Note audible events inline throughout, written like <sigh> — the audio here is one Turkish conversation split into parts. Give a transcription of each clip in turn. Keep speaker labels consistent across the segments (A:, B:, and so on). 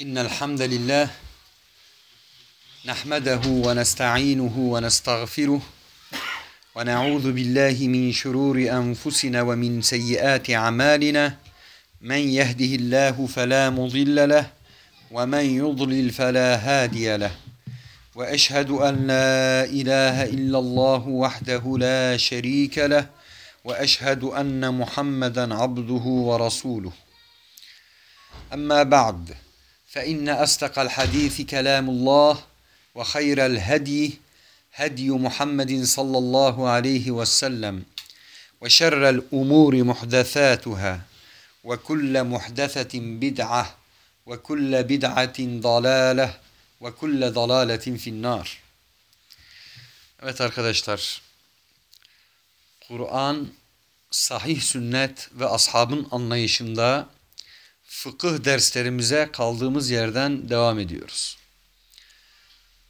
A: إن الحمد لله نحمده ونستعينه ونستغفره ونعوذ بالله من شرور أنفسنا ومن سيئات أعمالنا من يهده الله فلا مضل له ومن يضلل فلا هادي له وأشهد أن لا إله إلا الله وحده لا شريك له وأشهد أن محمدا عبده ورسوله. أما بعد فإن أصدق الحديث كلام الله وخير الهدي هدي محمد صلى الله عليه وسلم وشر الأمور محدثاتها وكل محدثة بدعة وكل بدعة ضلالة وكل ضلالة في النار. Evet arkadaşlar Kur'an sahih sünnet ve ashabın anlayışında fıkıh derslerimize kaldığımız yerden devam ediyoruz.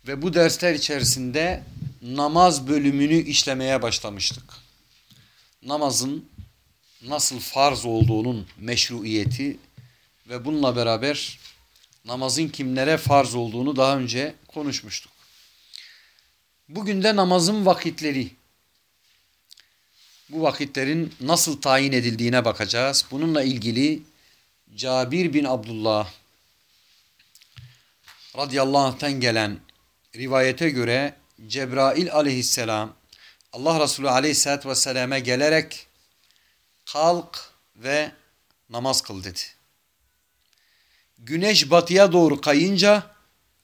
A: Ve bu dersler içerisinde namaz bölümünü işlemeye başlamıştık. Namazın nasıl farz olduğunun meşruiyeti ve bununla beraber namazın kimlere farz olduğunu daha önce konuşmuştuk. Bugün de namazın vakitleri, bu vakitlerin nasıl tayin edildiğine bakacağız. Bununla ilgili Cabir bin Abdullah radıyallahu anh'ten gelen rivayete göre Cebrail aleyhisselam Allah Resulü aleyhissalatü vesselam'e gelerek kalk ve namaz kıl dedi. Güneş batıya doğru kayınca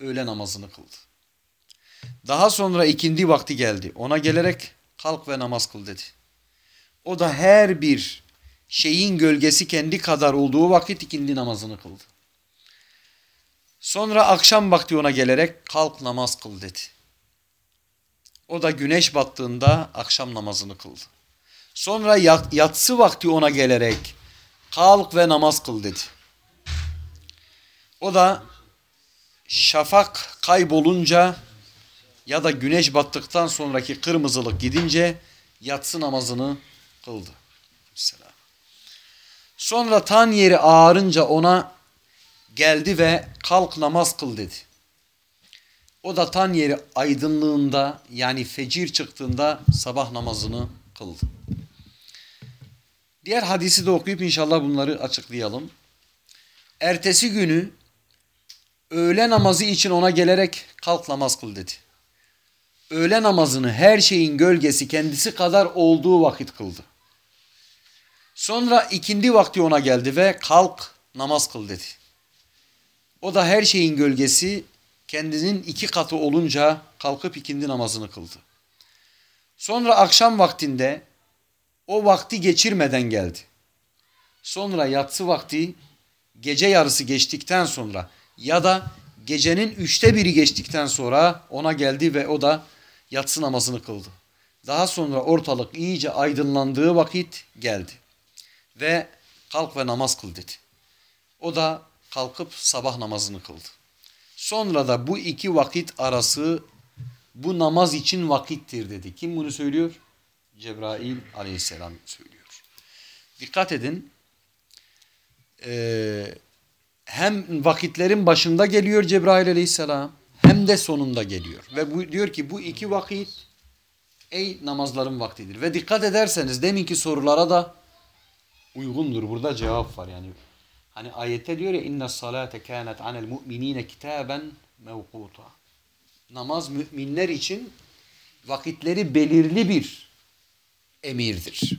A: öğle namazını kıldı. Daha sonra ikindi vakti geldi. Ona gelerek kalk ve namaz kıl dedi. O da her bir şeyin gölgesi kendi kadar olduğu vakit ikindi namazını kıldı. Sonra akşam vakti ona gelerek kalk namaz kıl dedi. O da güneş battığında akşam namazını kıldı. Sonra yat, yatsı vakti ona gelerek kalk ve namaz kıl dedi. O da şafak kaybolunca ya da güneş battıktan sonraki kırmızılık gidince yatsı namazını kıldı. Selam. Sonra tan yeri ağarınca ona geldi ve kalk namaz kıl dedi. O da tan yeri aydınlığında yani fecir çıktığında sabah namazını kıldı. Diğer hadisi de okuyup inşallah bunları açıklayalım. Ertesi günü öğle namazı için ona gelerek kalk namaz kıl dedi. Öğle namazını her şeyin gölgesi kendisi kadar olduğu vakit kıldı. Sonra ikindi vakti ona geldi ve kalk namaz kıl dedi. O da her şeyin gölgesi kendinin iki katı olunca kalkıp ikindi namazını kıldı. Sonra akşam vaktinde o vakti geçirmeden geldi. Sonra yatsı vakti gece yarısı geçtikten sonra ya da gecenin üçte biri geçtikten sonra ona geldi ve o da yatsı namazını kıldı. Daha sonra ortalık iyice aydınlandığı vakit geldi ve kalk ve namaz kıl dedi. O da kalkıp sabah namazını kıldı. Sonra da bu iki vakit arası bu namaz için vakittir dedi. Kim bunu söylüyor? Cebrail aleyhisselam söylüyor. Dikkat edin. Ee, hem vakitlerin başında geliyor Cebrail aleyhisselam hem de sonunda geliyor. Ve bu, diyor ki bu iki vakit ey namazların vaktidir. Ve dikkat ederseniz deminki sorulara da uygundur. Burada cevap var yani. Hani ayette diyor ya inna salate kanet anel mu'minine kitaben mevkuta. Namaz müminler için vakitleri belirli bir emirdir.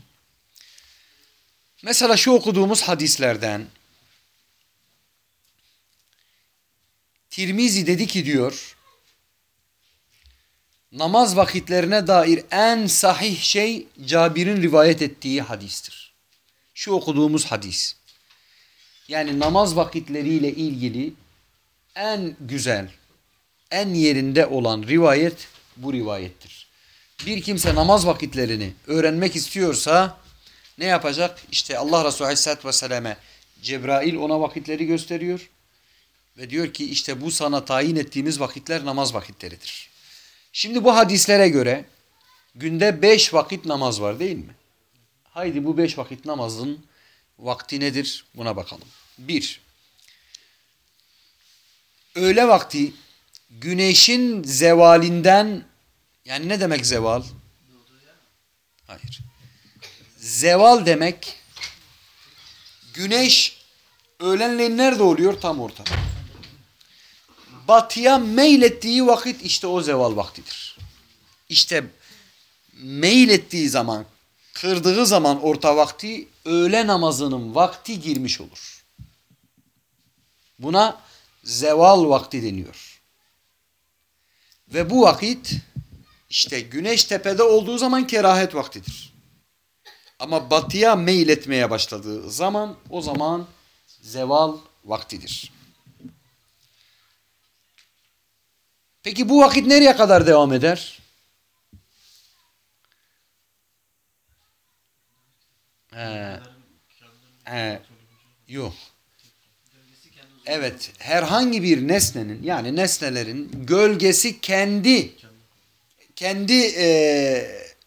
A: Mesela şu okuduğumuz hadislerden Tirmizi dedi ki diyor namaz vakitlerine dair en sahih şey Cabir'in rivayet ettiği hadistir. Şu okuduğumuz hadis. Yani namaz vakitleriyle ilgili en güzel, en yerinde olan rivayet bu rivayettir. Bir kimse namaz vakitlerini öğrenmek istiyorsa ne yapacak? İşte Allah Resulü Aleyhisselatü Vesselam'e Cebrail ona vakitleri gösteriyor. Ve diyor ki işte bu sana tayin ettiğimiz vakitler namaz vakitleridir. Şimdi bu hadislere göre günde beş vakit namaz var değil mi? Haydi bu beş vakit namazın vakti nedir? Buna bakalım. Bir, öğle vakti güneşin zevalinden yani ne demek zeval? Hayır. Zeval demek güneş öğlenleyin nerede oluyor? Tam ortada. Batıya meylettiği vakit işte o zeval vaktidir. İşte meylettiği zaman, kırdığı zaman orta vakti öğle namazının vakti girmiş olur. Buna zeval vakti deniyor. Ve bu vakit işte güneş tepede olduğu zaman kerahet vaktidir. Ama batıya meyletmeye başladığı zaman o zaman zeval vaktidir. Peki bu vakit nereye kadar devam eder? He, he, yok. Evet, herhangi bir nesnenin yani nesnelerin gölgesi kendi kendi e,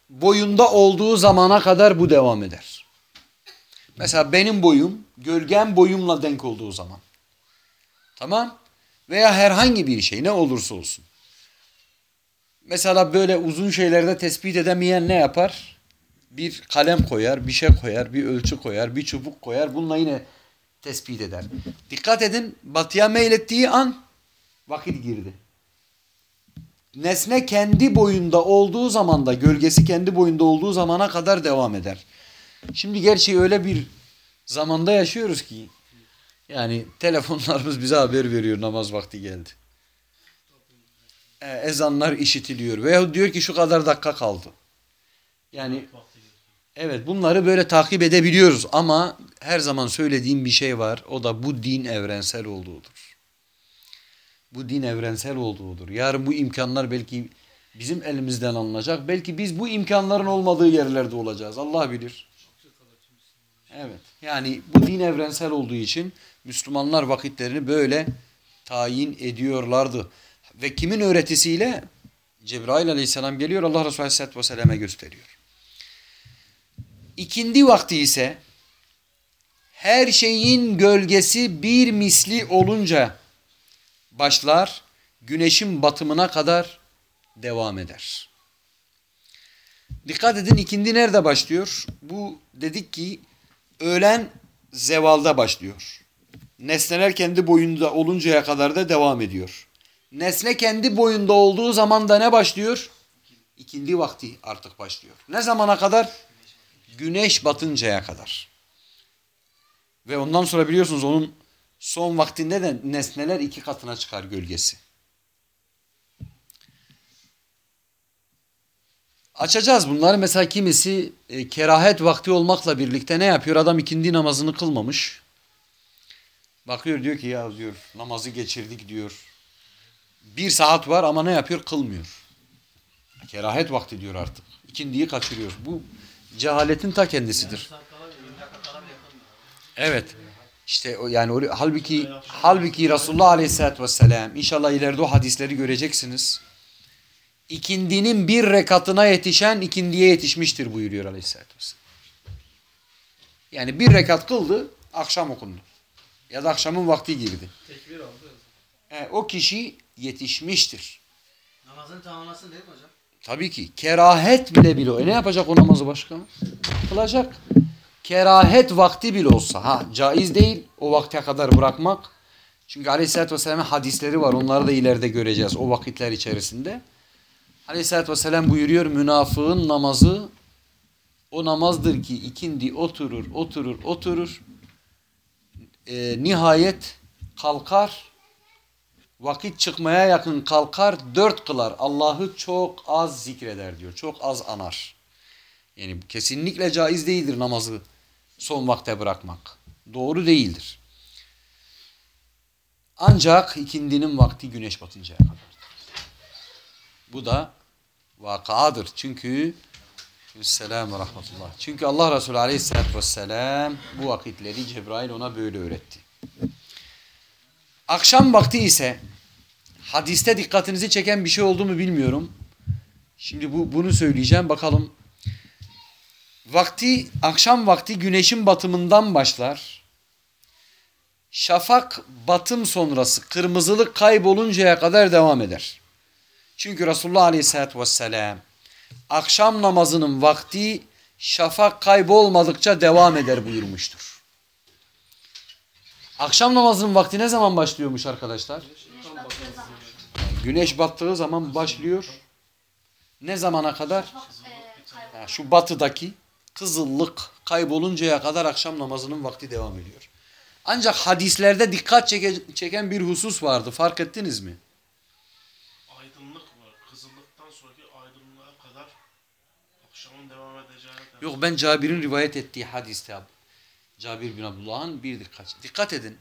A: boyunda olduğu zamana kadar bu devam eder. Mesela benim boyum gölgem boyumla denk olduğu zaman. Tamam? Veya herhangi bir şey ne olursa olsun. Mesela böyle uzun şeylerde tespit edemeyen ne yapar? Bir kalem koyar, bir şey koyar, bir ölçü koyar, bir çubuk koyar. Bununla yine tespit eder. Dikkat edin batıya meylettiği an vakit girdi. Nesne kendi boyunda olduğu zaman da gölgesi kendi boyunda olduğu zamana kadar devam eder. Şimdi gerçi öyle bir zamanda yaşıyoruz ki yani telefonlarımız bize haber veriyor namaz vakti geldi. Ee, ezanlar işitiliyor veyahut diyor ki şu kadar dakika kaldı. Yani evet bunları böyle takip edebiliyoruz ama her zaman söylediğim bir şey var. O da bu din evrensel olduğudur. Bu din evrensel olduğudur. Yarın bu imkanlar belki bizim elimizden alınacak. Belki biz bu imkanların olmadığı yerlerde olacağız. Allah bilir. Evet. Yani bu din evrensel olduğu için Müslümanlar vakitlerini böyle tayin ediyorlardı. Ve kimin öğretisiyle? Cebrail aleyhisselam geliyor Allah Resulü aleyhisselatü vesselam'a gösteriyor. İkindi vakti ise her şeyin gölgesi bir misli olunca başlar güneşin batımına kadar devam eder. Dikkat edin ikindi nerede başlıyor? Bu dedik ki öğlen zevalda başlıyor. Nesneler kendi boyunda oluncaya kadar da devam ediyor. Nesne kendi boyunda olduğu zaman da ne başlıyor? İkindi vakti artık başlıyor. Ne zamana kadar? Güneş batıncaya kadar. Ve ondan sonra biliyorsunuz onun son vaktinde de nesneler iki katına çıkar gölgesi. Açacağız bunları. Mesela kimisi e, kerahet vakti olmakla birlikte ne yapıyor? Adam ikindi namazını kılmamış. Bakıyor diyor ki ya diyor namazı geçirdik diyor. Bir saat var ama ne yapıyor? Kılmıyor. Kerahet vakti diyor artık. İkindiyi kaçırıyor. Bu cehaletin ta kendisidir. Evet. İşte yani halbuki halbuki Resulullah Aleyhisselatü Vesselam inşallah ileride o hadisleri göreceksiniz. İkindinin bir rekatına yetişen ikindiye yetişmiştir buyuruyor Aleyhisselatü Vesselam. Yani bir rekat kıldı akşam okundu. Ya da akşamın vakti girdi.
B: Tekbir oldu.
A: E, o kişi yetişmiştir.
B: Namazını tamamlasın değil mi hocam?
A: Tabii ki. Kerahet bile bile. E ne yapacak o namazı başka? Kılacak. Kerahet vakti bile olsa. Ha caiz değil o vakte kadar bırakmak. Çünkü Aleyhisselatü Vesselam'ın hadisleri var. Onları da ileride göreceğiz o vakitler içerisinde. Aleyhisselatü Vesselam buyuruyor münafığın namazı o namazdır ki ikindi oturur, oturur, oturur. E, nihayet kalkar vakit çıkmaya yakın kalkar dört kılar. Allah'ı çok az zikreder diyor. Çok az anar. Yani kesinlikle caiz değildir namazı son vakte bırakmak. Doğru değildir. Ancak ikindinin vakti güneş batıncaya kadar. Bu da vakadır. Çünkü Selam ve rahmetullah. Çünkü Allah Resulü aleyhissalatü vesselam bu vakitleri Cebrail ona böyle öğretti. Akşam vakti ise hadiste dikkatinizi çeken bir şey oldu mu bilmiyorum. Şimdi bu bunu söyleyeceğim bakalım. Vakti akşam vakti güneşin batımından başlar. Şafak batım sonrası kırmızılık kayboluncaya kadar devam eder. Çünkü Resulullah Aleyhisselatü Vesselam akşam namazının vakti şafak kaybolmadıkça devam eder buyurmuştur. Akşam namazının vakti ne zaman başlıyormuş arkadaşlar?
C: Güneş battığı zaman.
A: Başlıyor. Ne zamana kadar? Ha, şu batıdaki kızıllık kayboluncaya kadar akşam namazının vakti devam ediyor. Ancak hadislerde dikkat çeke- çeken bir husus vardı. Fark ettiniz mi?
D: aydınlık var. Kızıllıktan sonraki aydınlığa kadar akşamın devam edeceğine.
A: Yok ben Cabir'in rivayet ettiği hadiste. Cabir bin Abdullah'ın bir dikkat. Dikkat edin.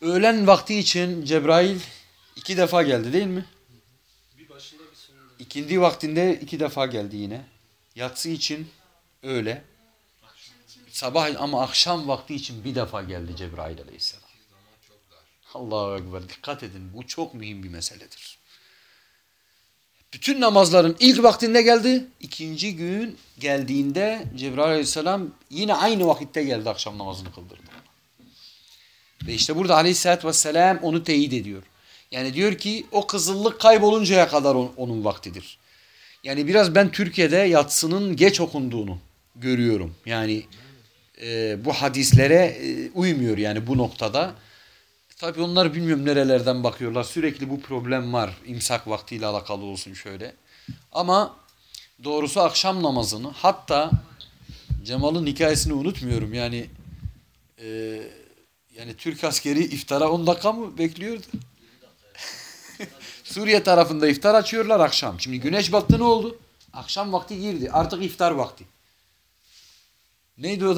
A: Öğlen vakti için Cebrail iki defa geldi değil mi?
B: Bir başında bir sonunda.
A: İkindi vaktinde iki defa geldi yine. Yatsı için öyle. Sabah ama akşam vakti için bir defa geldi Cebrail aleyhisselam. Allahu Ekber. Dikkat edin. Bu çok mühim bir meseledir. Bütün namazların ilk vaktinde geldi. ikinci gün geldiğinde Cebrail aleyhisselam yine aynı vakitte geldi akşam namazını kıldırdı. Ve işte burada aleyhissalatü vesselam onu teyit ediyor. Yani diyor ki o kızıllık kayboluncaya kadar on- onun vaktidir. Yani biraz ben Türkiye'de yatsının geç okunduğunu görüyorum. Yani e, bu hadislere e, uymuyor yani bu noktada. Tabii onlar bilmiyorum nerelerden bakıyorlar. Sürekli bu problem var. İmsak vaktiyle alakalı olsun şöyle. Ama doğrusu akşam namazını hatta Cemal'ın hikayesini unutmuyorum. Yani e, yani Türk askeri iftara 10 dakika mı bekliyordu? <laughs> Suriye tarafında iftar açıyorlar akşam. Şimdi güneş battı ne oldu? Akşam vakti girdi. Artık iftar vakti. Neydi o?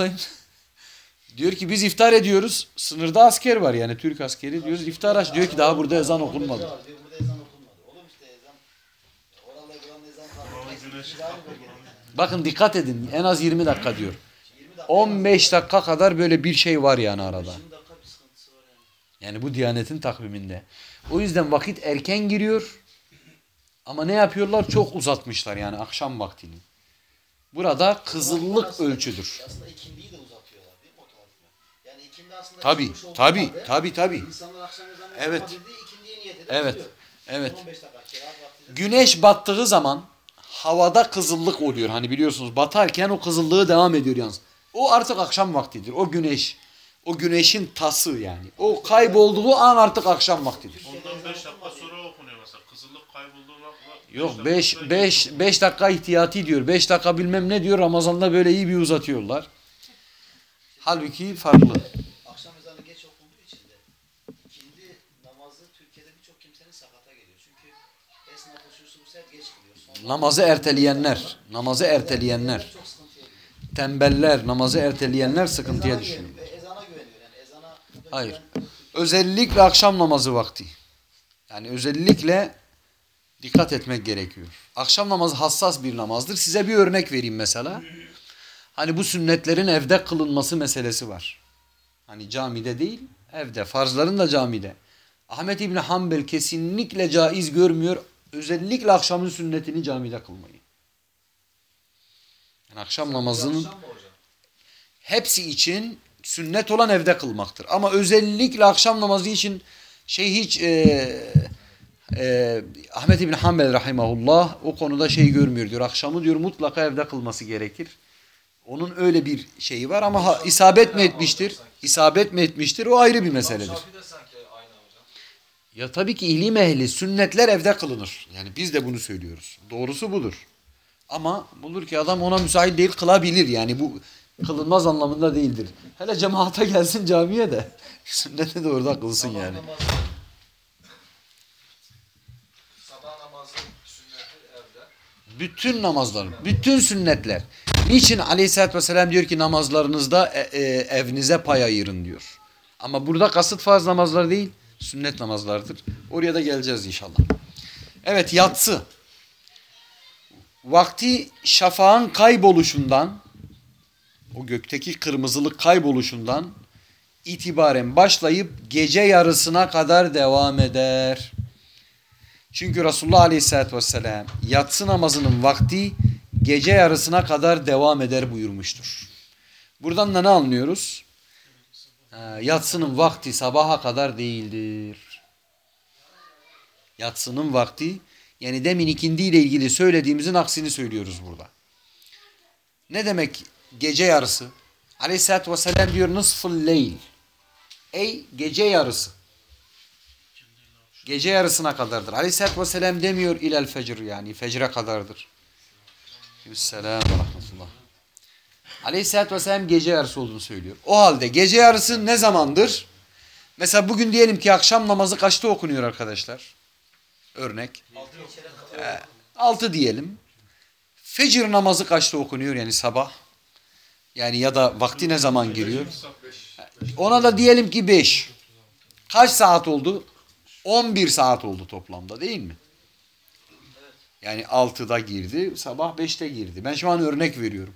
A: Diyor ki biz iftar ediyoruz. Sınırda asker var yani Türk askeri diyoruz. İftar aç. Diyor ki daha burada ezan okunmadı. Bakın dikkat edin. En az 20 dakika diyor.
B: 20 dakika.
A: 15 dakika kadar böyle bir şey var yani arada.
B: 20 dakika bir sıkıntısı var yani.
A: Bu Diyanet'in takviminde. O yüzden vakit erken giriyor. Ama ne yapıyorlar? Çok uzatmışlar yani akşam vaktini. Burada kızıllık ölçüdür.
B: Aslında ikindiyi de uzatıyorlar değil mi o tarifle? Yani ikindi aslında
A: Tabi, tabi, tabi, tabi. Evet. Evet, evet.
B: 15 dakika kerahat vakti.
A: Güneş battığı zaman havada kızıllık oluyor. Hani biliyorsunuz batarken o kızıllığı devam ediyor yalnız. O artık akşam vaktidir. O güneş. O güneşin tası yani. O kaybolduğu an artık akşam vaktidir.
D: Ondan 5 dakika sonra okunuyor mesela. Kızıllık kaybolduğuna
A: Yok 5 5 5 dakika ihtiyati diyor. 5 dakika bilmem ne diyor. Ramazan'da böyle iyi bir uzatıyorlar. Halbuki farklı.
B: Akşam ezanı geç okunduğu için de ikindi namazı Türkiye'de birçok kimsenin sakata geliyor. Çünkü esnafı şusu bu sefer geç kılıyor. Sonra
A: Namazı erteleyenler, namazı erteleyenler, tembeller, namazı erteleyenler sıkıntıya düşüyor. Hayır. Özellikle akşam namazı vakti. Yani özellikle dikkat etmek gerekiyor. Akşam namazı hassas bir namazdır. Size bir örnek vereyim mesela. Hani bu sünnetlerin evde kılınması meselesi var. Hani camide değil, evde. Farzların da camide. Ahmet İbni Hanbel kesinlikle caiz görmüyor. Özellikle akşamın sünnetini camide kılmayı. Yani akşam namazının hepsi için sünnet olan evde kılmaktır. Ama özellikle akşam namazı için şey hiç e, e, Ahmet İbni Hanbel rahimahullah o konuda şey görmüyor diyor. Akşamı diyor mutlaka evde kılması gerekir. Onun öyle bir şeyi var ama isabet mi etmiştir? İsabet mi etmiştir? O ayrı bir meseledir.
E: Şafi de sanki aynı hocam.
A: Ya tabii ki ilim ehli sünnetler evde kılınır. Yani biz de bunu söylüyoruz. Doğrusu budur. Ama bulur ki adam ona müsait değil kılabilir. Yani bu kılınmaz anlamında değildir. Hele cemaate gelsin camiye de <laughs> sünneti de orada kılsın yani.
E: Sabah namazı evde.
A: Bütün namazlar, bütün sünnetler. Niçin aleyhissalatü vesselam diyor ki namazlarınızda e, e, evinize pay ayırın diyor. Ama burada kasıt farz namazlar değil, sünnet namazlardır. Oraya da geleceğiz inşallah. Evet yatsı. Vakti şafağın kayboluşundan, o gökteki kırmızılık kayboluşundan itibaren başlayıp gece yarısına kadar devam eder. Çünkü Resulullah Aleyhisselatü Vesselam yatsı namazının vakti gece yarısına kadar devam eder buyurmuştur. Buradan da ne anlıyoruz? Ha, yatsının vakti sabaha kadar değildir. Yatsının vakti yani demin ikindi ile ilgili söylediğimizin aksini söylüyoruz burada. Ne demek gece yarısı? Aleyhisselatü Vesselam diyor nısful leyl. Ey gece yarısı. Gece yarısına kadardır. Aleyhisselatü Vesselam demiyor ilel fecr yani fecre kadardır. Selam ve. Aleyhisselatü Vesselam gece yarısı olduğunu söylüyor. O halde gece yarısı ne zamandır? Mesela bugün diyelim ki akşam namazı kaçta okunuyor arkadaşlar? Örnek. Ee, 6 diyelim. Fecir namazı kaçta okunuyor yani sabah? Yani ya da vakti ne zaman giriyor? Ona da diyelim ki 5. Kaç saat oldu? 11 saat oldu toplamda değil mi? Yani 6'da girdi, sabah 5'te girdi. Ben şu an örnek veriyorum.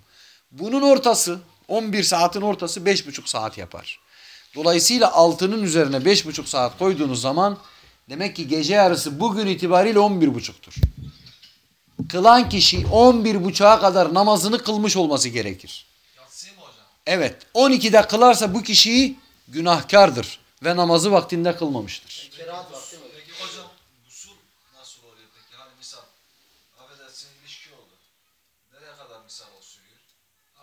A: Bunun ortası, 11 saatin ortası 5,5 saat yapar. Dolayısıyla 6'nın üzerine 5,5 saat koyduğunuz zaman demek ki gece yarısı bugün itibariyle 11,5'tur. Kılan kişi 11,5'a kadar namazını kılmış olması gerekir.
E: Yatsıyı mı hocam?
A: Evet 12'de kılarsa bu kişiyi günahkardır ve namazı vaktinde kılmamıştır.
B: Kerahat vakti mi?
E: Peki hocam usul nasıl oluyor peki? Hani misal affedersin ilişki oldu. Nereye kadar misal o sürüyor?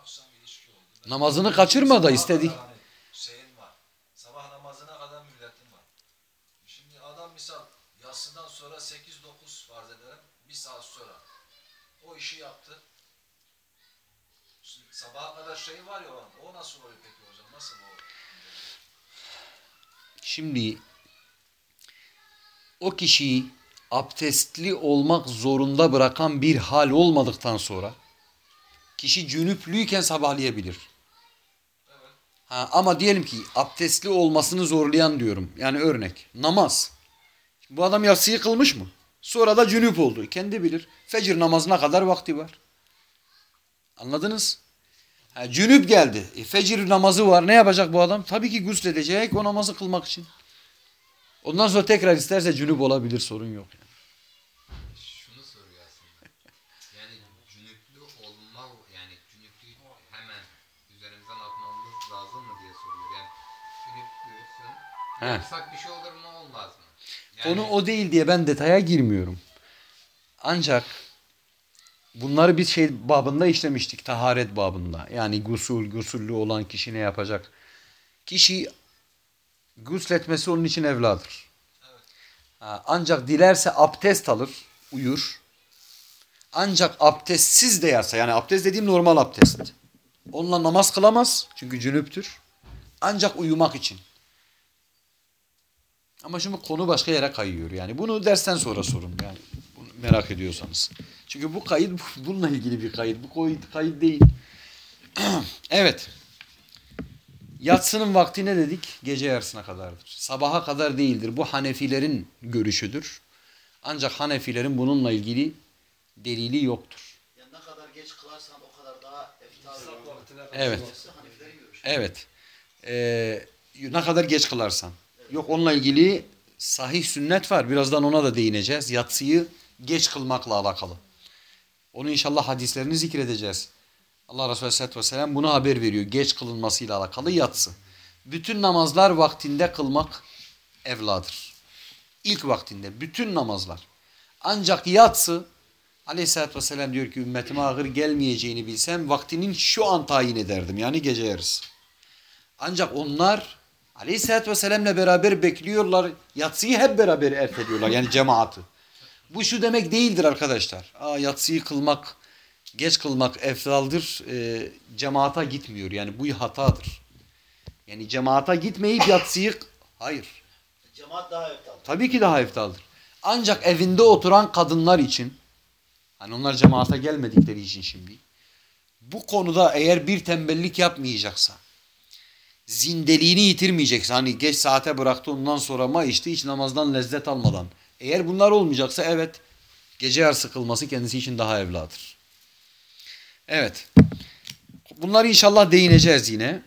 E: Akşam ilişki oldu. Ben-
A: Namazını kaçırma da istedi.
E: Şeyin var. Sabah namazına kadar milletin var. Şimdi adam misal yatsıdan sonra 8-9 farz edelim. Bir saat sonra. O işi yaptı. Şimdi sabaha kadar şey var ya. O nasıl oluyor peki hocam? Nasıl o?
A: Şimdi o kişiyi abdestli olmak zorunda bırakan bir hal olmadıktan sonra kişi cünüplüyken sabahlayabilir. Ha, ama diyelim ki abdestli olmasını zorlayan diyorum. Yani örnek namaz. Bu adam yatsıyı kılmış mı? Sonra da cünüp oldu. Kendi bilir. Fecir namazına kadar vakti var. Anladınız? Ha, cünüp geldi. E, fecir namazı var. Ne yapacak bu adam? Tabii ki gusledecek o namazı kılmak için. Ondan sonra tekrar isterse cünüp olabilir. Sorun yok.
F: Yapsak bir şey olur mu olmaz mı? Yani,
A: Konu o değil diye ben detaya girmiyorum. Ancak bunları biz şey babında işlemiştik. Taharet babında. Yani gusul, gusullü olan kişi ne yapacak? Kişi gusletmesi onun için evladır. Ha, ancak dilerse abdest alır, uyur. Ancak abdestsiz de yatsa yani abdest dediğim normal abdest. Onunla namaz kılamaz çünkü cünüptür. Ancak uyumak için. Ama şimdi konu başka yere kayıyor. Yani bunu dersten sonra sorun yani bunu merak ediyorsanız. Çünkü bu kayıt bununla ilgili bir kayıt. Bu kayıt, kayıt değil. <clears throat> evet. Yatsının vakti ne dedik? Gece yarısına kadardır. Sabaha kadar değildir. Bu Hanefilerin görüşüdür. Ancak Hanefilerin bununla ilgili delili yoktur.
B: Ya ne kadar geç kılarsan o kadar daha eftar.
A: Evet. Evet. Ee, ne kadar geç kılarsan. Yok onunla ilgili sahih sünnet var. Birazdan ona da değineceğiz. Yatsıyı geç kılmakla alakalı. Onu inşallah hadislerini zikredeceğiz. Allah Resulü Aleyhisselatü Vesselam bunu haber veriyor. Geç kılınmasıyla alakalı yatsı. Bütün namazlar vaktinde kılmak evladır. İlk vaktinde bütün namazlar. Ancak yatsı Aleyhisselatü Vesselam diyor ki ümmetime ağır gelmeyeceğini bilsem vaktinin şu an tayin ederdim. Yani gece yarısı. Ancak onlar Aleyhisselatü Vesselam'la beraber bekliyorlar. Yatsıyı hep beraber erteliyorlar. Yani cemaati. Bu şu demek değildir arkadaşlar. Aa, yatsıyı kılmak, geç kılmak efdaldır. E, cemaata gitmiyor. Yani bu hatadır. Yani cemaata gitmeyip yatsıyı... Hayır.
B: Cemaat daha eftar.
A: Tabii ki daha eftaldır. Ancak evinde oturan kadınlar için, hani onlar cemaate gelmedikleri için şimdi, bu konuda eğer bir tembellik yapmayacaksa, zindeliğini yitirmeyecekse, hani geç saate bıraktı ondan sonra ma içti hiç namazdan lezzet almadan. Eğer bunlar olmayacaksa evet, gece yarısı kılması kendisi için daha evladır. Evet. Bunları inşallah değineceğiz yine.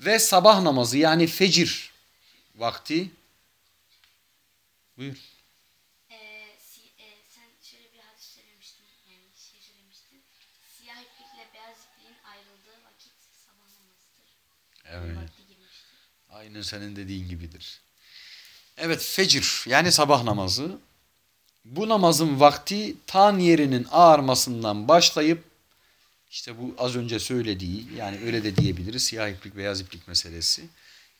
A: Ve sabah namazı yani fecir vakti Buyur.
C: Ee, si- e, sen şöyle bir hadis söylemiştin. Yani şey söylemiştin.
A: Evet. Aynen senin dediğin gibidir. Evet fecir yani sabah namazı. Bu namazın vakti tan yerinin ağarmasından başlayıp işte bu az önce söylediği yani öyle de diyebiliriz siyah iplik beyaz iplik meselesi.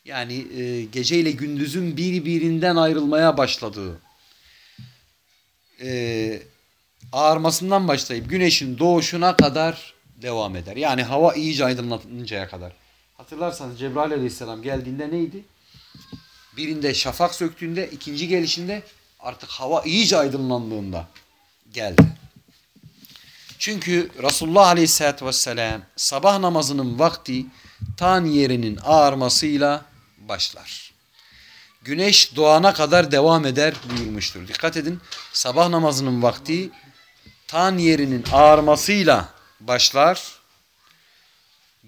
A: Yani e, gece ile gündüzün birbirinden ayrılmaya başladığı e, ağarmasından başlayıp güneşin doğuşuna kadar devam eder. Yani hava iyice aydınlanıncaya kadar. Hatırlarsanız Cebrail aleyhisselam geldiğinde neydi? Birinde şafak söktüğünde, ikinci gelişinde artık hava iyice aydınlandığında geldi. Çünkü Resulullah aleyhisselatü vesselam sabah namazının vakti tan yerinin ağarmasıyla başlar. Güneş doğana kadar devam eder buyurmuştur. Dikkat edin sabah namazının vakti tan yerinin ağarmasıyla başlar.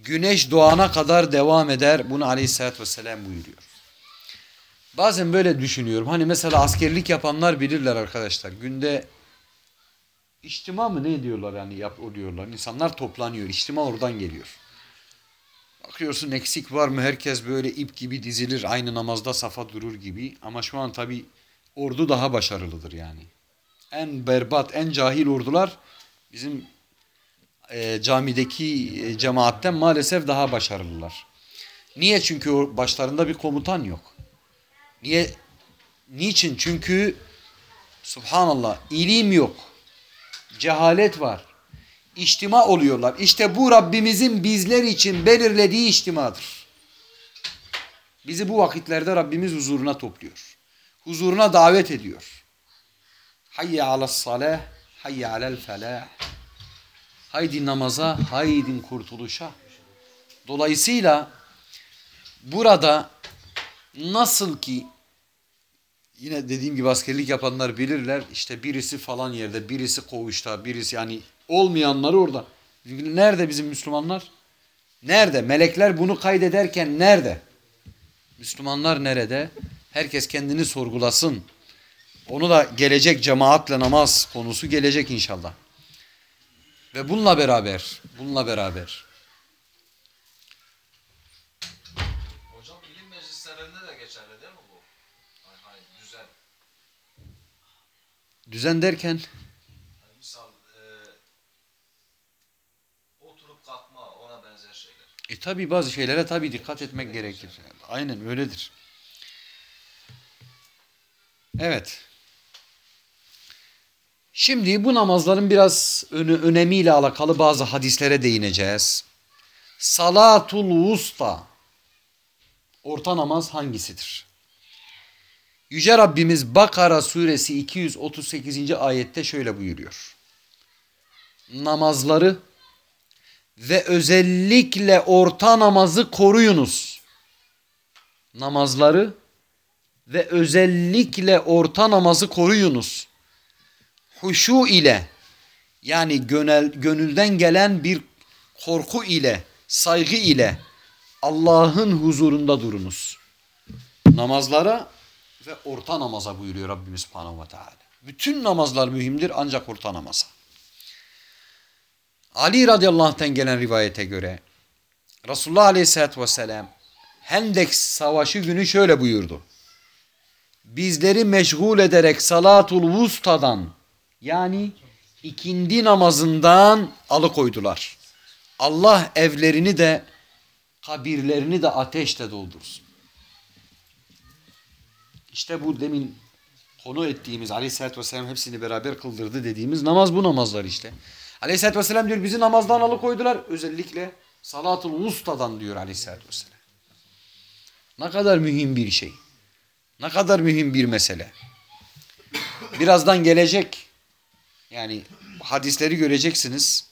A: Güneş doğana kadar devam eder. Bunu aleyhissalatü vesselam buyuruyor. Bazen böyle düşünüyorum. Hani mesela askerlik yapanlar bilirler arkadaşlar. Günde içtima mı ne diyorlar yani yap oluyorlar. İnsanlar toplanıyor. İçtima oradan geliyor. Bakıyorsun eksik var mı? Herkes böyle ip gibi dizilir. Aynı namazda safa durur gibi. Ama şu an tabi ordu daha başarılıdır yani. En berbat, en cahil ordular bizim e, camideki e, cemaatten maalesef daha başarılılar. Niye? Çünkü başlarında bir komutan yok. Niye? Niçin? Çünkü subhanallah ilim yok. Cehalet var. İçtima oluyorlar. İşte bu Rabbimizin bizler için belirlediği içtimadır. Bizi bu vakitlerde Rabbimiz huzuruna topluyor. Huzuruna davet ediyor. Hayye alas salah, hayye alel felah. Haydi namaza, haydin kurtuluşa. Dolayısıyla burada nasıl ki yine dediğim gibi askerlik yapanlar bilirler. işte birisi falan yerde, birisi koğuşta, birisi yani olmayanları orada. Nerede bizim Müslümanlar? Nerede? Melekler bunu kaydederken nerede? Müslümanlar nerede? Herkes kendini sorgulasın. Onu da gelecek cemaatle namaz konusu gelecek inşallah. Ve bununla beraber, bununla beraber
E: Hocam ilim meclislerinde de geçerli değil mi bu? Hay hay düzen.
A: düzen derken
E: Hani misal e, oturup kalkma ona benzer şeyler.
A: E tabi bazı şeylere tabi dikkat etmek gerekir. Aynen öyledir. Evet. Şimdi bu namazların biraz önü, önemiyle alakalı bazı hadislere değineceğiz. Salatul Vusta. Orta namaz hangisidir? Yüce Rabbimiz Bakara suresi 238. ayette şöyle buyuruyor. Namazları ve özellikle orta namazı koruyunuz. Namazları ve özellikle orta namazı koruyunuz. Huşu ile yani gönel, gönülden gelen bir korku ile, saygı ile Allah'ın huzurunda durunuz. Namazlara ve orta namaza buyuruyor Rabbimiz Subhanahu ve Teala. Bütün namazlar mühimdir ancak orta namaza. Ali radıyallahu anh'ten gelen rivayete göre Resulullah aleyhissalatü vesselam Hendek savaşı günü şöyle buyurdu. Bizleri meşgul ederek salatul vusta'dan yani ikindi namazından alıkoydular. Allah evlerini de kabirlerini de ateşle doldursun. İşte bu demin konu ettiğimiz aleyhissalatü vesselam hepsini beraber kıldırdı dediğimiz namaz bu namazlar işte. Aleyhisselatü Vesselam diyor bizi namazdan alıkoydular. Özellikle salatul ustadan diyor Aleyhisselatü Vesselam. Ne kadar mühim bir şey. Ne kadar mühim bir mesele. Birazdan gelecek. Yani hadisleri göreceksiniz.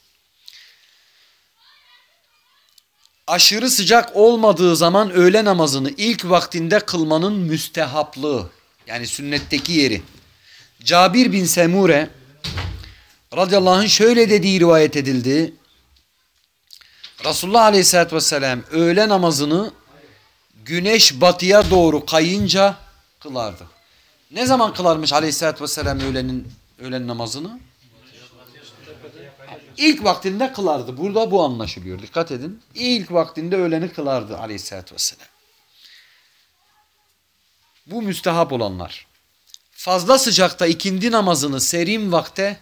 A: Aşırı sıcak olmadığı zaman öğle namazını ilk vaktinde kılmanın müstehaplığı. Yani sünnetteki yeri. Cabir bin Semure radıyallahu anh şöyle dediği rivayet edildi. Resulullah aleyhissalatü vesselam öğle namazını güneş batıya doğru kayınca kılardı. Ne zaman kılarmış aleyhissalatü vesselam öğlenin, öğlen namazını? İlk vaktinde kılardı. Burada bu anlaşılıyor. Dikkat edin. İlk vaktinde öğleni kılardı aleyhissalatü vesselam. Bu müstehap olanlar. Fazla sıcakta ikindi namazını serin vakte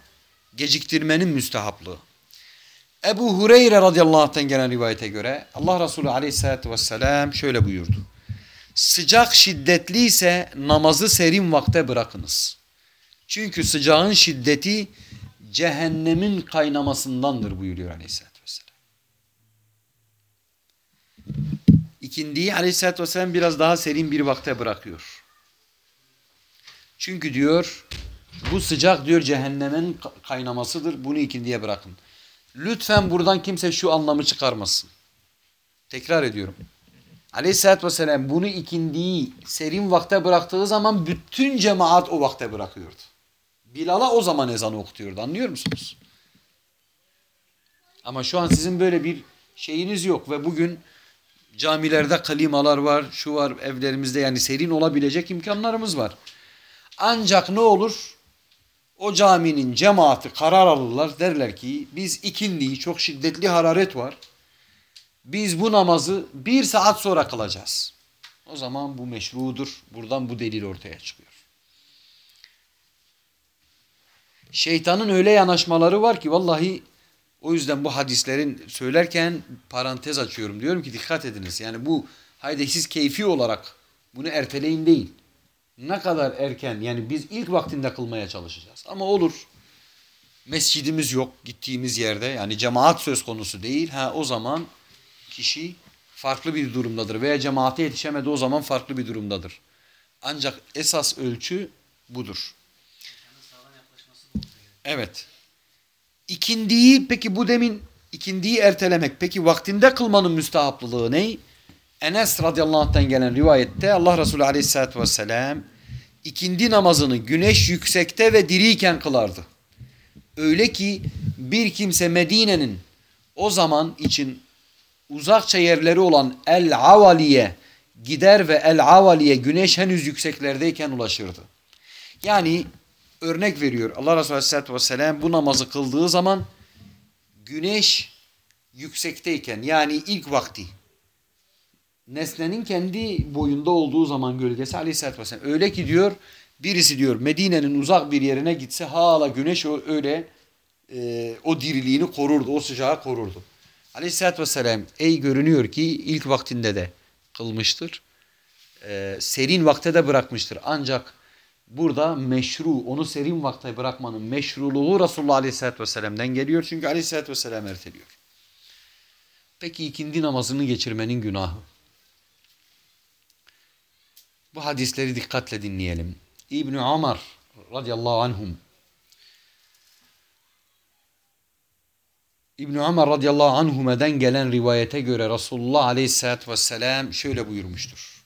A: geciktirmenin müstehaplığı. Ebu Hureyre radıyallahu anh'tan gelen rivayete göre Allah Resulü aleyhissalatü vesselam şöyle buyurdu. Sıcak şiddetliyse namazı serin vakte bırakınız. Çünkü sıcağın şiddeti cehennemin kaynamasındandır buyuruyor aleyhissalatü vesselam. İkindiyi aleyhissalatü vesselam biraz daha serin bir vakte bırakıyor. Çünkü diyor bu sıcak diyor cehennemin kaynamasıdır. Bunu ikindiye bırakın. Lütfen buradan kimse şu anlamı çıkarmasın. Tekrar ediyorum. Aleyhisselatü Vesselam bunu ikindiyi serin vakte bıraktığı zaman bütün cemaat o vakte bırakıyordu. Bilal'a o zaman ezanı okutuyordu. Anlıyor musunuz? Ama şu an sizin böyle bir şeyiniz yok ve bugün camilerde klimalar var, şu var evlerimizde yani serin olabilecek imkanlarımız var. Ancak ne olur? O caminin cemaati karar alırlar. Derler ki biz ikindiyi çok şiddetli hararet var. Biz bu namazı bir saat sonra kılacağız. O zaman bu meşrudur. Buradan bu delil ortaya çıkıyor. Şeytanın öyle yanaşmaları var ki vallahi o yüzden bu hadislerin söylerken parantez açıyorum. Diyorum ki dikkat ediniz. Yani bu haydi siz keyfi olarak bunu erteleyin değil. Ne kadar erken yani biz ilk vaktinde kılmaya çalışacağız. Ama olur mescidimiz yok gittiğimiz yerde yani cemaat söz konusu değil. Ha o zaman kişi farklı bir durumdadır veya cemaate yetişemedi o zaman farklı bir durumdadır. Ancak esas ölçü budur. Evet. İkindiyi peki bu demin ikindiyi ertelemek peki vaktinde kılmanın müstehaplılığı ne? Enes radıyallahu anh'tan gelen rivayette Allah Resulü aleyhissalatü vesselam ikindi namazını güneş yüksekte ve diriyken kılardı. Öyle ki bir kimse Medine'nin o zaman için uzakça yerleri olan El Avali'ye gider ve El Avali'ye güneş henüz yükseklerdeyken ulaşırdı. Yani örnek veriyor Allah Resulü Aleyhisselatü Vesselam bu namazı kıldığı zaman güneş yüksekteyken yani ilk vakti nesnenin kendi boyunda olduğu zaman gölgesi Aleyhisselatü Vesselam öyle ki diyor birisi diyor Medine'nin uzak bir yerine gitse hala güneş öyle e, o diriliğini korurdu o sıcağı korurdu. Aleyhisselatü Vesselam ey görünüyor ki ilk vaktinde de kılmıştır. E, serin vakte de bırakmıştır. Ancak burada meşru, onu serin vakte bırakmanın meşruluğu Resulullah Aleyhisselatü Vesselam'dan geliyor. Çünkü Aleyhisselatü Vesselam erteliyor. Peki ikindi namazını geçirmenin günahı. Bu hadisleri dikkatle dinleyelim. İbn Ömer radıyallahu anhum İbn Ömer radıyallahu anhuma'dan gelen rivayete göre Resulullah aleyhissalatü vesselam şöyle buyurmuştur.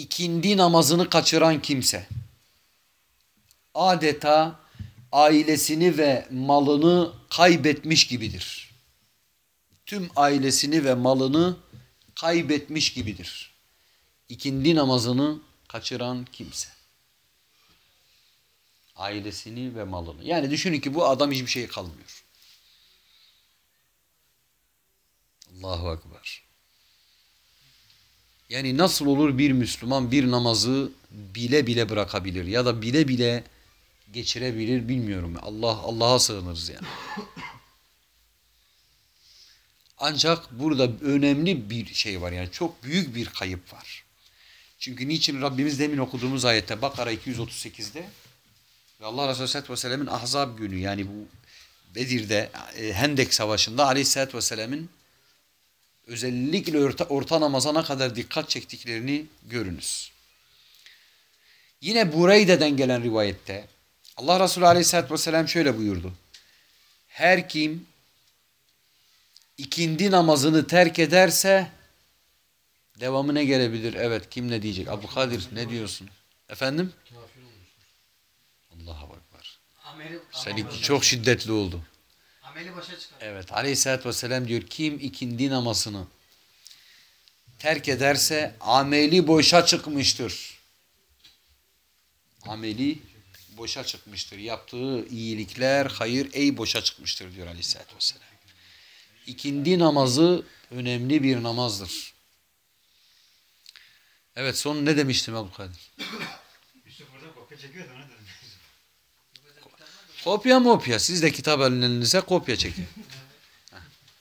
A: İkindi namazını kaçıran kimse adeta ailesini ve malını kaybetmiş gibidir. Tüm ailesini ve malını kaybetmiş gibidir. İkindi namazını kaçıran kimse. Ailesini ve malını. Yani düşünün ki bu adam hiçbir şey kalmıyor. Allahu Ekber. Yani nasıl olur bir Müslüman bir namazı bile bile bırakabilir ya da bile bile geçirebilir bilmiyorum. Allah Allah'a sığınırız yani. Ancak burada önemli bir şey var yani çok büyük bir kayıp var. Çünkü niçin Rabbimiz demin okuduğumuz ayette Bakara 238'de ve Allah Resulü Aleyhisselatü Vesselam'ın Ahzab günü yani bu Bedir'de e, Hendek Savaşı'nda Aleyhisselatü Vesselam'ın özellikle orta, orta namaza ne kadar dikkat çektiklerini görünüz. Yine Bureyde'den gelen rivayette Allah Resulü Aleyhisselatü Vesselam şöyle buyurdu. Her kim ikindi namazını terk ederse devamı ne gelebilir? Evet kim ne diyecek? Abu Kadir ne diyorsun? Efendim? Allah'a ekber.
G: Ameli,
A: Seninki çok şiddetli oldu.
G: Ameli başa çıkar.
A: Evet aleyhissalatü vesselam diyor kim ikindi namazını terk ederse ameli boşa çıkmıştır. Ameli boşa çıkmıştır. Yaptığı iyilikler, hayır ey boşa çıkmıştır diyor Aleyhisselatü Vesselam. İkindi namazı önemli bir namazdır. Evet son ne demiştim Abdülkadir?
G: Yusuf burada kopya çekiyor da ona dedim.
A: Kopya mopya. Siz de kitap elinize kopya çekin.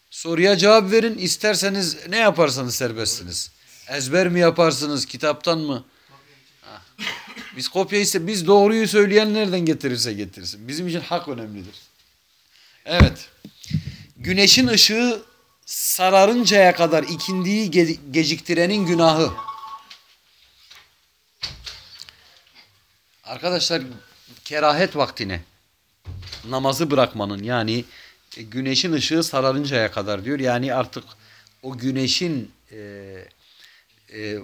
A: Soruya cevap verin. İsterseniz ne yaparsanız serbestsiniz. Ezber mi yaparsınız? Kitaptan mı? Biz kopya ise biz doğruyu söyleyen nereden getirirse getirsin. Bizim için hak önemlidir. Evet. Güneşin ışığı sararıncaya kadar ikindiyi ge- geciktirenin günahı. Arkadaşlar kerahet vaktine namazı bırakmanın yani e, güneşin ışığı sararıncaya kadar diyor. Yani artık o güneşin e, e,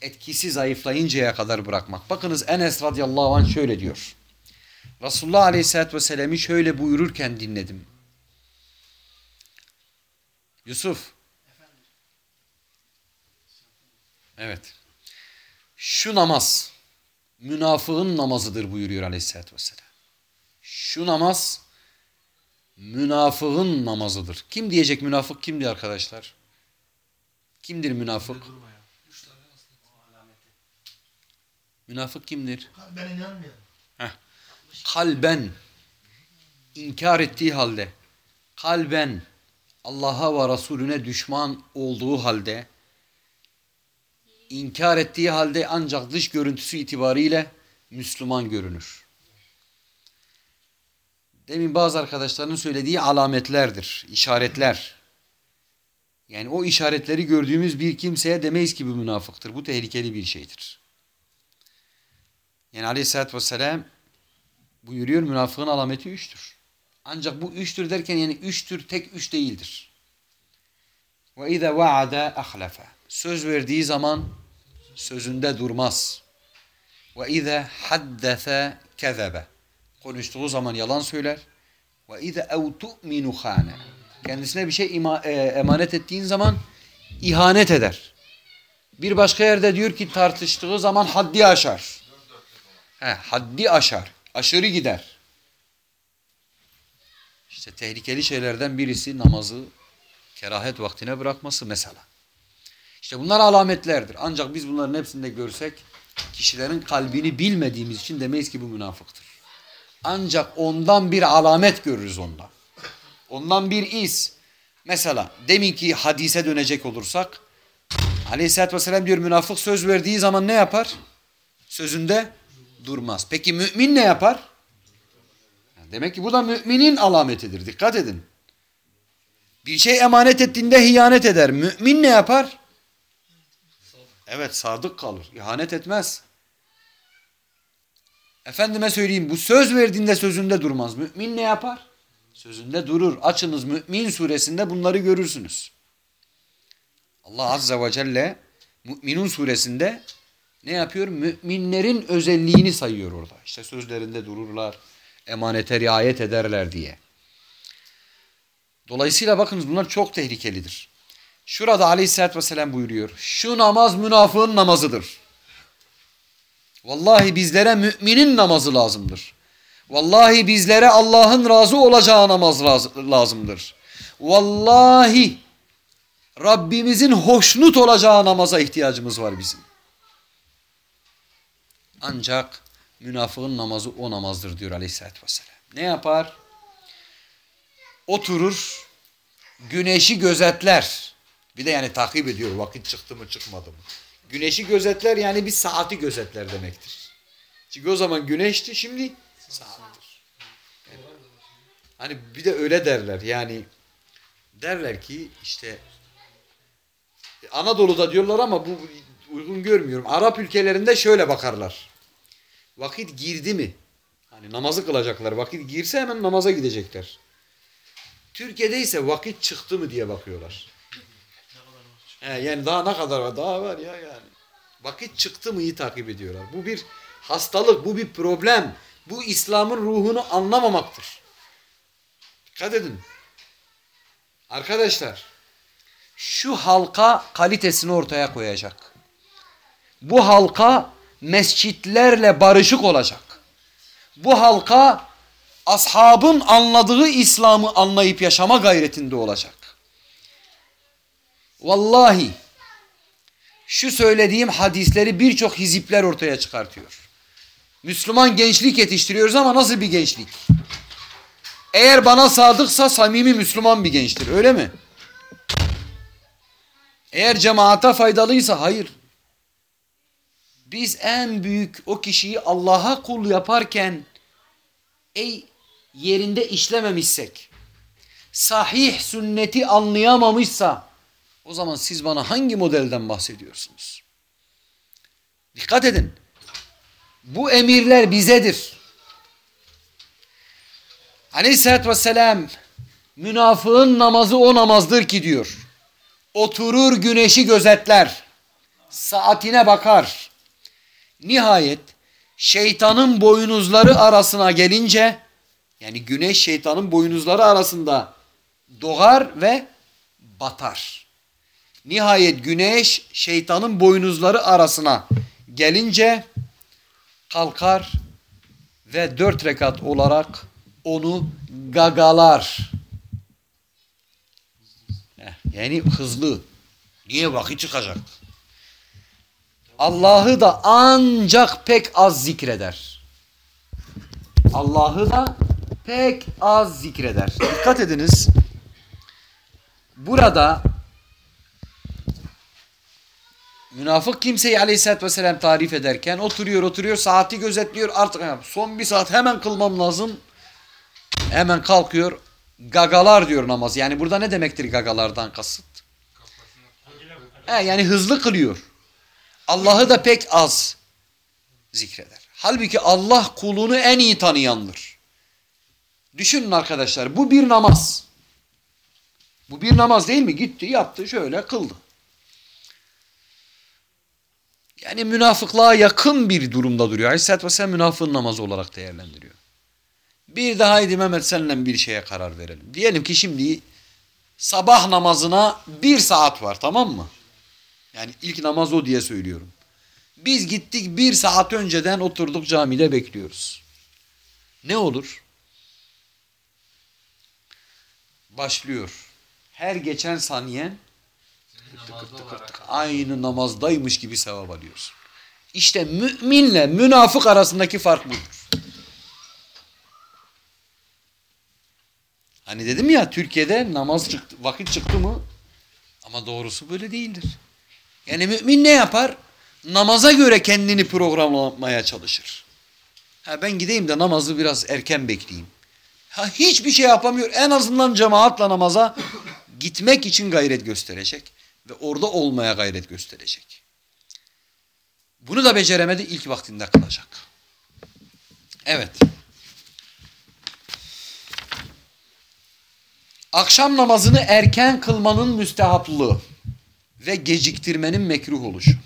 A: etkisi zayıflayıncaya kadar bırakmak. Bakınız Enes radıyallahu anh şöyle diyor. Resulullah aleyhissalatü vesselam'ı şöyle buyururken dinledim. Yusuf. Evet. Şu namaz münafığın namazıdır buyuruyor aleyhissalatü vesselam. Şu namaz münafığın namazıdır. Kim diyecek münafık kimdi arkadaşlar? Kimdir münafık? Münafık kimdir?
H: Ben inanmıyorum.
A: Kalben inkar ettiği halde kalben Allah'a ve Resulüne düşman olduğu halde inkar ettiği halde ancak dış görüntüsü itibariyle Müslüman görünür. Demin bazı arkadaşların söylediği alametlerdir, işaretler. Yani o işaretleri gördüğümüz bir kimseye demeyiz ki bu münafıktır. Bu tehlikeli bir şeydir. Yani aleyhissalatü vesselam buyuruyor münafığın alameti üçtür. Ancak bu üçtür derken yani üçtür tek üç değildir. Ve izâ vaada. Söz verdiği zaman sözünde durmaz. Ve izâ haddese. Konuştuğu zaman yalan söyler. Ve izâ ev tu'minu khâne. Kendisine bir şey ima, e, emanet ettiğin zaman ihanet eder. Bir başka yerde diyor ki tartıştığı zaman haddi aşar. He, haddi aşar. Aşırı gider. İşte tehlikeli şeylerden birisi namazı kerahet vaktine bırakması mesela. İşte bunlar alametlerdir. Ancak biz bunların hepsini de görsek kişilerin kalbini bilmediğimiz için demeyiz ki bu münafıktır. Ancak ondan bir alamet görürüz ondan. Ondan bir iz. Mesela deminki hadise dönecek olursak Aleyhisselatü Vesselam diyor münafık söz verdiği zaman ne yapar? Sözünde durmaz. Peki mümin ne yapar? Demek ki bu da müminin alametidir. Dikkat edin. Bir şey emanet ettiğinde hiyanet eder. Mümin ne yapar? Evet sadık kalır. İhanet etmez. Efendime söyleyeyim bu söz verdiğinde sözünde durmaz. Mümin ne yapar? Sözünde durur. Açınız Mümin suresinde bunları görürsünüz. Allah Azze ve Celle Müminun suresinde ne yapıyor? Müminlerin özelliğini sayıyor orada. İşte sözlerinde dururlar, emanete riayet ederler diye. Dolayısıyla bakınız bunlar çok tehlikelidir. Şurada aleyhissalatü vesselam buyuruyor. Şu namaz münafığın namazıdır. Vallahi bizlere müminin namazı lazımdır. Vallahi bizlere Allah'ın razı olacağı namaz lazımdır. Vallahi Rabbimizin hoşnut olacağı namaza ihtiyacımız var bizim. Ancak münafığın namazı o namazdır diyor aleyhissalatü vesselam. Ne yapar? Oturur, güneşi gözetler. Bir de yani takip ediyor vakit çıktı mı çıkmadı mı. Güneşi gözetler yani bir saati gözetler demektir. Çünkü o zaman güneşti şimdi saattir. Yani, hani bir de öyle derler yani derler ki işte Anadolu'da diyorlar ama bu uygun görmüyorum. Arap ülkelerinde şöyle bakarlar. Vakit girdi mi? Hani namazı kılacaklar. Vakit girse hemen namaza gidecekler. Türkiye'de ise vakit çıktı mı diye bakıyorlar. Yani daha ne kadar var? Daha var ya yani. Vakit çıktı mı iyi takip ediyorlar. Bu bir hastalık, bu bir problem. Bu İslam'ın ruhunu anlamamaktır. Dikkat edin. Arkadaşlar şu halka kalitesini ortaya koyacak. Bu halka mescitlerle barışık olacak. bu halka ashabın anladığı İslam'ı anlayıp yaşama gayretinde olacak. Vallahi şu söylediğim hadisleri birçok hizipler ortaya çıkartıyor. Müslüman gençlik yetiştiriyoruz ama nasıl bir gençlik? Eğer bana sadıksa samimi Müslüman bir gençtir öyle mi? Eğer cemaata faydalıysa hayır. Biz en büyük o kişiyi Allah'a kul yaparken ey yerinde işlememişsek, sahih sünneti anlayamamışsa o zaman siz bana hangi modelden bahsediyorsunuz? Dikkat edin. Bu emirler bizedir. Aleyhisselatü Vesselam münafığın namazı o namazdır ki diyor. Oturur güneşi gözetler. Saatine bakar. Nihayet şeytanın boynuzları arasına gelince yani güneş şeytanın boynuzları arasında doğar ve batar. Nihayet güneş şeytanın boynuzları arasına gelince kalkar ve dört rekat olarak onu gagalar. Heh, Yani hızlı. Niye vakit çıkacak? Allah'ı da ancak pek az zikreder. Allah'ı da pek az zikreder. Dikkat ediniz. Burada münafık kimseyi aleyhissalatü vesselam tarif ederken oturuyor oturuyor saati gözetliyor artık son bir saat hemen kılmam lazım. Hemen kalkıyor gagalar diyor namaz. Yani burada ne demektir gagalardan kasıt? He, yani hızlı kılıyor. Allah'ı da pek az zikreder. Halbuki Allah kulunu en iyi tanıyandır. Düşünün arkadaşlar bu bir namaz. Bu bir namaz değil mi? Gitti yaptı şöyle kıldı. Yani münafıklığa yakın bir durumda duruyor. Aleyhisselatü Vesselam münafığın namazı olarak değerlendiriyor. Bir daha haydi Mehmet seninle bir şeye karar verelim. Diyelim ki şimdi sabah namazına bir saat var tamam mı? Yani ilk namaz o diye söylüyorum. Biz gittik bir saat önceden oturduk camide bekliyoruz. Ne olur? Başlıyor. Her geçen saniyen
F: Senin namazda olarak
A: aynı namazdaymış gibi sevap alıyorsun. İşte müminle münafık arasındaki fark budur. Hani dedim ya Türkiye'de namaz çıktı, vakit çıktı mı? Ama doğrusu böyle değildir. Yani mümin ne yapar? Namaza göre kendini programlamaya çalışır. Ha ben gideyim de namazı biraz erken bekleyeyim. Ha hiçbir şey yapamıyor. En azından cemaatle namaza gitmek için gayret gösterecek ve orada olmaya gayret gösterecek. Bunu da beceremedi ilk vaktinde kılacak. Evet. Akşam namazını erken kılmanın müstehaplığı ve geciktirmenin mekruh oluşu.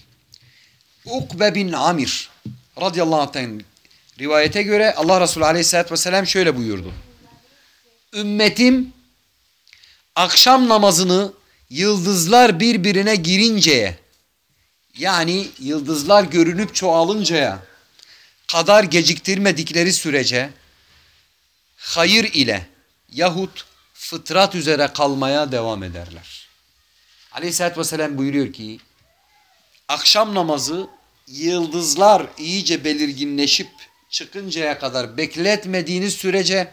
A: Ukbe bin Amir radıyallahu anh'tan rivayete göre Allah Resulü aleyhissalatü vesselam şöyle buyurdu. Ümmetim akşam namazını yıldızlar birbirine girinceye yani yıldızlar görünüp çoğalıncaya kadar geciktirmedikleri sürece hayır ile yahut fıtrat üzere kalmaya devam ederler. Aleyhisselatü Vesselam buyuruyor ki akşam namazı yıldızlar iyice belirginleşip çıkıncaya kadar bekletmediğiniz sürece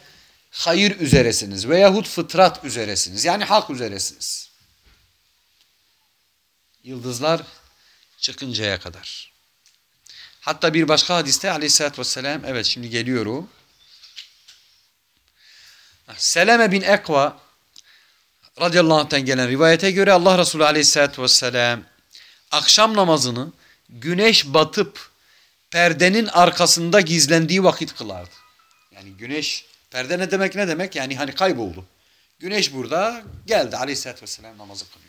A: hayır üzeresiniz veyahut fıtrat üzeresiniz. Yani hak üzeresiniz. Yıldızlar çıkıncaya kadar. Hatta bir başka hadiste aleyhissalatü vesselam evet şimdi geliyor o. Seleme bin Ekva radıyallahu anh'tan gelen rivayete göre Allah Resulü aleyhissalatü vesselam akşam namazını güneş batıp perdenin arkasında gizlendiği vakit kılardı. Yani güneş perde ne demek ne demek? Yani hani kayboldu. Güneş burada geldi aleyhissalatü vesselam namazı kılıyor.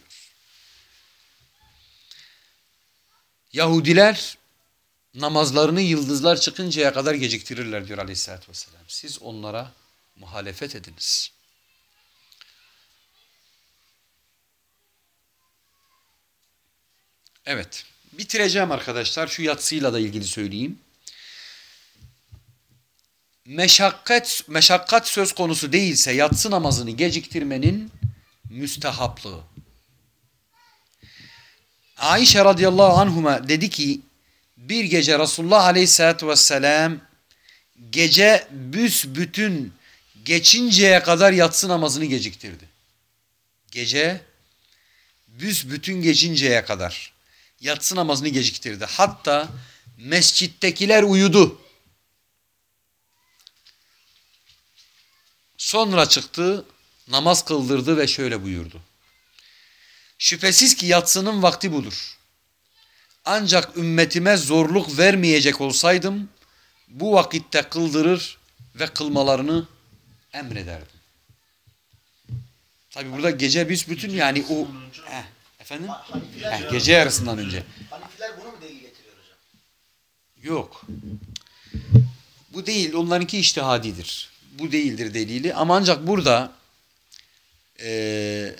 A: Yahudiler namazlarını yıldızlar çıkıncaya kadar geciktirirler diyor aleyhissalatü vesselam. Siz onlara muhalefet ediniz. Evet. Bitireceğim arkadaşlar. Şu yatsıyla da ilgili söyleyeyim. meşakkat, meşakkat söz konusu değilse yatsı namazını geciktirmenin müstehaplığı. Ayşe radıyallahu anhuma dedi ki bir gece Resulullah aleyhissalatü vesselam gece büsbütün geçinceye kadar yatsı namazını geciktirdi. Gece büsbütün geçinceye kadar yatsı namazını geciktirdi. Hatta mescittekiler uyudu. Sonra çıktı, namaz kıldırdı ve şöyle buyurdu. Şüphesiz ki yatsının vakti budur. Ancak ümmetime zorluk vermeyecek olsaydım bu vakitte kıldırır ve kılmalarını emrederdim. Tabi burada gece büsbütün yani o Heh, efendim Heh, gece yarısından önce.
B: Hanifiler bunu mu delil getiriyor hocam?
A: Yok. Bu değil. Onlarınki iştihadidir. Bu değildir delili. Ama ancak burada eee,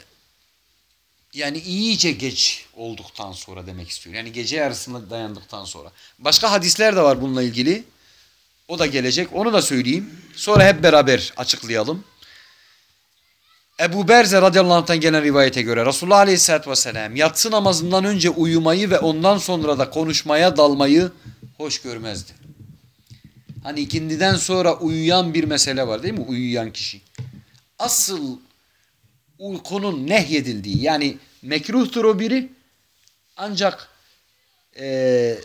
A: yani iyice geç olduktan sonra demek istiyor. Yani gece yarısına dayandıktan sonra. Başka hadisler de var bununla ilgili. O da gelecek. Onu da söyleyeyim. Sonra hep beraber açıklayalım. Ebu Berze radıyallahu anh'tan gelen rivayete göre Resulullah aleyhissalatü vesselam yatsı namazından önce uyumayı ve ondan sonra da konuşmaya dalmayı hoş görmezdi. Hani ikindiden sonra uyuyan bir mesele var değil mi? Uyuyan kişi. Asıl uykunun nehyedildiği yani mekruhtur o biri ancak eee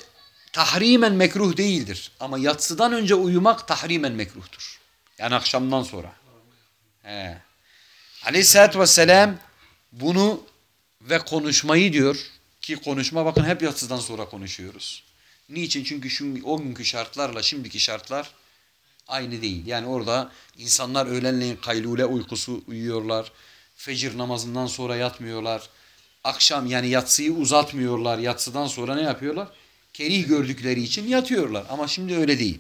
A: tahrimen mekruh değildir. Ama yatsıdan önce uyumak tahrimen mekruhtur. Yani akşamdan sonra. He. Aleyhisselatü Vesselam bunu ve konuşmayı diyor ki konuşma bakın hep yatsıdan sonra konuşuyoruz. Niçin? Çünkü şu, o günkü şartlarla şimdiki şartlar aynı değil. Yani orada insanlar öğlenleyin kaylule uykusu uyuyorlar. Fecir namazından sonra yatmıyorlar. Akşam yani yatsıyı uzatmıyorlar. Yatsıdan sonra ne yapıyorlar? Kerih gördükleri için yatıyorlar. Ama şimdi öyle değil.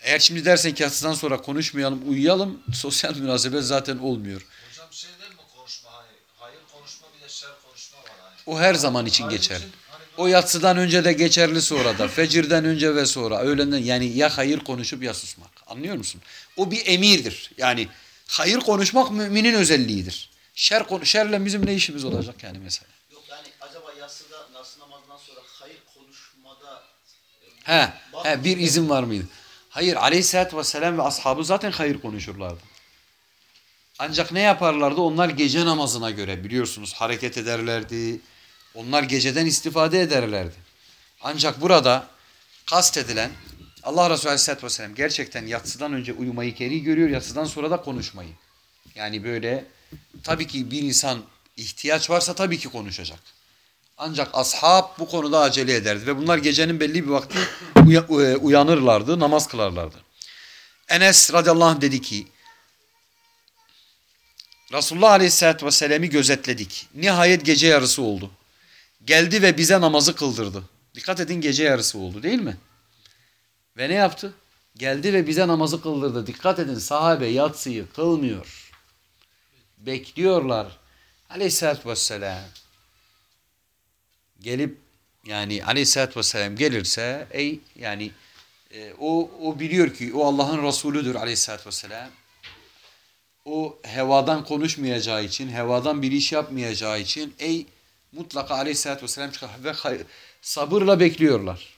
A: Eğer şimdi dersen ki yatsıdan sonra konuşmayalım, uyuyalım <laughs> sosyal münasebet zaten olmuyor.
E: Hocam şey değil mi konuşma hayır konuşma bir de şer konuşma var hani.
A: O her zaman için
E: Hayır
A: geçer.
E: için hani
A: O yatsıdan önce de geçerli sonra da. Fecirden önce ve sonra. Öğlenden yani ya hayır konuşup ya susmak. Anlıyor musun? O bir emirdir. Yani hayır konuşmak müminin özelliğidir. Şer, şerle bizim ne işimiz olacak yani mesela.
B: Yok yani acaba yatsıda nasıl namazından sonra hayır konuşmada
A: He, he bir izin var mıydı? Hayır aleyhissalatü vesselam ve ashabı zaten hayır konuşurlardı. Ancak ne yaparlardı? Onlar gece namazına göre biliyorsunuz hareket ederlerdi. Onlar geceden istifade ederlerdi. Ancak burada kastedilen Allah Resulü Aleyhisselatü Vesselam gerçekten yatsıdan önce uyumayı keri görüyor, yatsıdan sonra da konuşmayı. Yani böyle tabii ki bir insan ihtiyaç varsa tabii ki konuşacak. Ancak ashab bu konuda acele ederdi ve bunlar gecenin belli bir vakti e, uyanırlardı, namaz kılarlardı. Enes radıyallahu anh dedi ki Resulullah aleyhissalatü vesselam'ı gözetledik. Nihayet gece yarısı oldu. Geldi ve bize namazı kıldırdı. Dikkat edin gece yarısı oldu değil mi? Ve ne yaptı? Geldi ve bize namazı kıldırdı. Dikkat edin sahabe yatsıyı kılmıyor. Bekliyorlar. Aleyhissalatü vesselam gelip yani aleyhissalatü vesselam gelirse ey yani e, o, o biliyor ki o Allah'ın Resulüdür aleyhissalatü vesselam. O hevadan konuşmayacağı için, hevadan bir iş yapmayacağı için ey mutlaka aleyhissalatü vesselam çıkar ve sabırla bekliyorlar.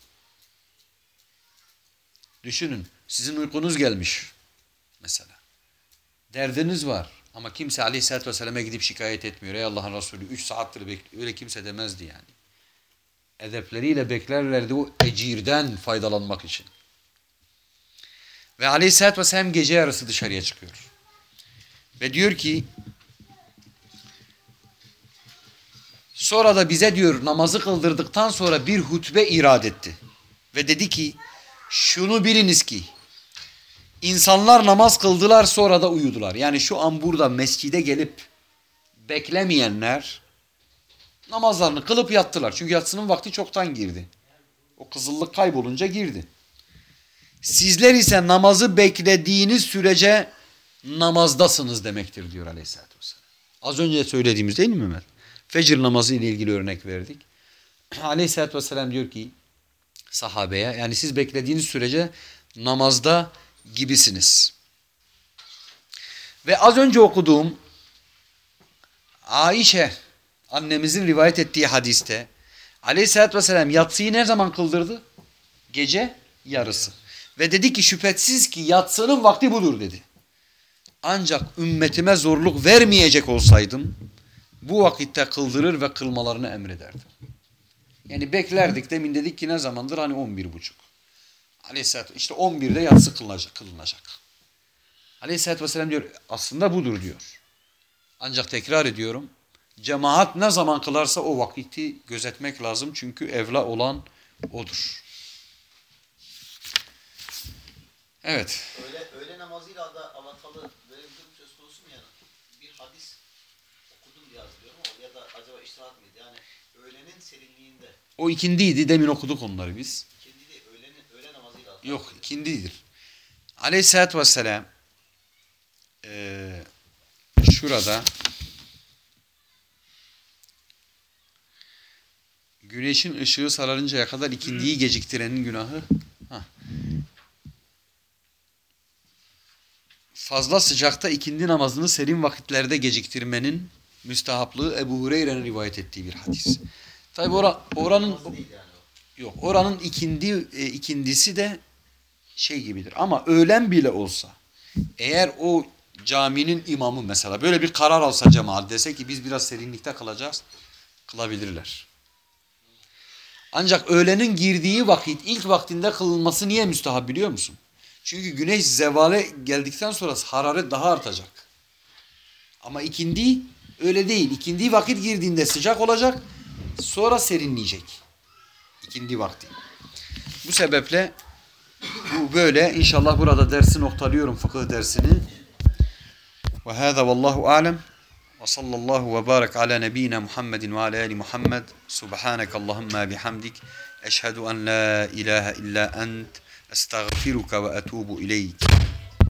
A: Düşünün sizin uykunuz gelmiş mesela. Derdiniz var ama kimse aleyhissalatü vesselam'a gidip şikayet etmiyor. Ey Allah'ın Resulü 3 saattir bekliyor. Öyle kimse demezdi yani edepleriyle beklerlerdi o ecirden faydalanmak için. Ve aleyhissalatü vesselam gece yarısı dışarıya çıkıyor. Ve diyor ki sonra da bize diyor namazı kıldırdıktan sonra bir hutbe irad etti. Ve dedi ki şunu biliniz ki insanlar namaz kıldılar sonra da uyudular. Yani şu an burada mescide gelip beklemeyenler namazlarını kılıp yattılar. Çünkü yatsının vakti çoktan girdi. O kızıllık kaybolunca girdi. Sizler ise namazı beklediğiniz sürece namazdasınız demektir diyor aleyhissalatü vesselam. Az önce söylediğimiz değil mi Mehmet? Fecir namazı ile ilgili örnek verdik. <clears throat> Aleyhissalatü vesselam diyor ki sahabeye yani siz beklediğiniz sürece namazda gibisiniz. Ve az önce okuduğum Aişe annemizin rivayet ettiği hadiste Aleyhisselatü Vesselam yatsıyı ne zaman kıldırdı? Gece yarısı. Ve dedi ki şüphesiz ki yatsının vakti budur dedi. Ancak ümmetime zorluk vermeyecek olsaydım bu vakitte kıldırır ve kılmalarını emrederdim. Yani beklerdik demin dedik ki ne zamandır hani 11 buçuk. Aleyhisselatü işte 11'de yatsı kılınacak. kılınacak. Aleyhisselatü Vesselam diyor aslında budur diyor. Ancak tekrar ediyorum cemaat ne zaman kılarsa o vakiti gözetmek lazım. Çünkü evla olan odur. Evet.
B: Öğle, öğle namazıyla da alakalı böyle bir durum söz konusu mu yani? Bir hadis okudum diye hatırlıyorum ama ya da acaba iştihat mıydı? Yani öğlenin serinliğinde
A: O ikindiydi. Demin okuduk onları biz.
B: öğlenin öğle namazıyla.
A: Yok ikindidir. Aleyhisselatü Vesselam eee, şurada güneşin ışığı sararıncaya kadar ikindiyi geciktirenin günahı Hah. fazla sıcakta ikindi namazını serin vakitlerde geciktirmenin müstehaplığı Ebu Hureyre'nin rivayet ettiği bir hadis. Tabi ora, oranın. Yok oranın ikindi e, ikindisi de şey gibidir. Ama öğlen bile olsa eğer o caminin imamı mesela böyle bir karar alsa cemaat dese ki biz biraz serinlikte kalacağız kılabilirler. Ancak öğlenin girdiği vakit ilk vaktinde kılınması niye müstahap biliyor musun? Çünkü güneş zevale geldikten sonra hararet daha artacak. Ama ikindi öyle değil. İkindi vakit girdiğinde sıcak olacak sonra serinleyecek ikindi vakti. Bu sebeple bu böyle inşallah burada dersi noktalıyorum fıkıh dersini. Ve hâzâ vallahu alem ve sallallahu ve barak ala nebiyyina Muhammedin ve ala ali Muhammed subhaneke Allahumma bihamdik eşhedü en la ilahe illa ent estağfiruka ve etubu ileyk.